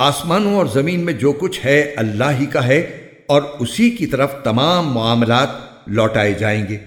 آسمانوں اور زمین میں جو کچھ ہے اللہ ہی کا ہے اور اسی کی طرف تمام معاملات لوٹائے جائیں گے۔